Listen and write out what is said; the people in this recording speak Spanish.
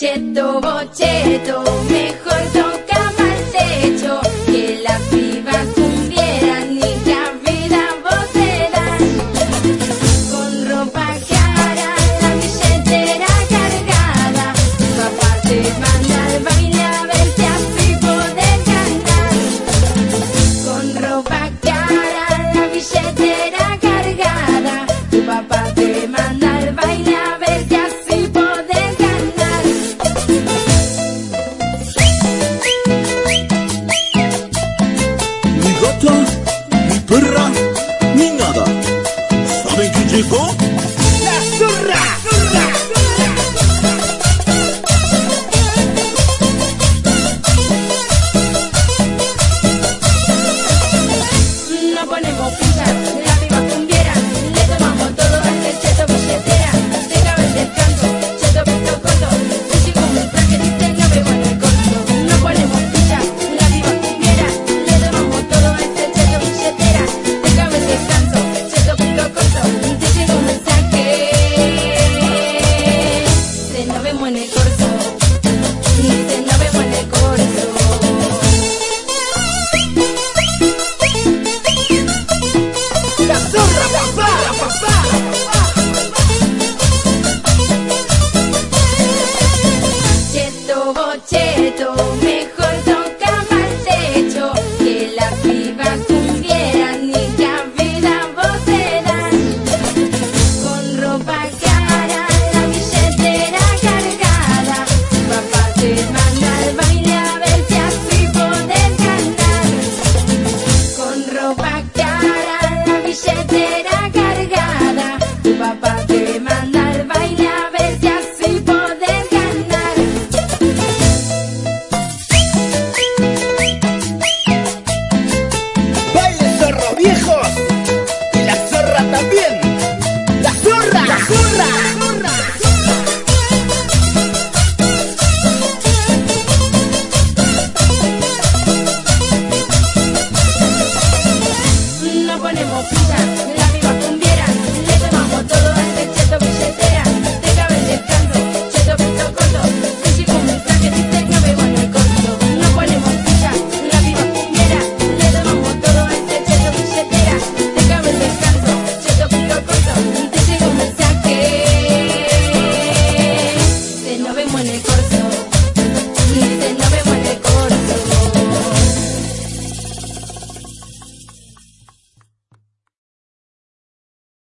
Cheto bocheto, mejor ponemos pilas.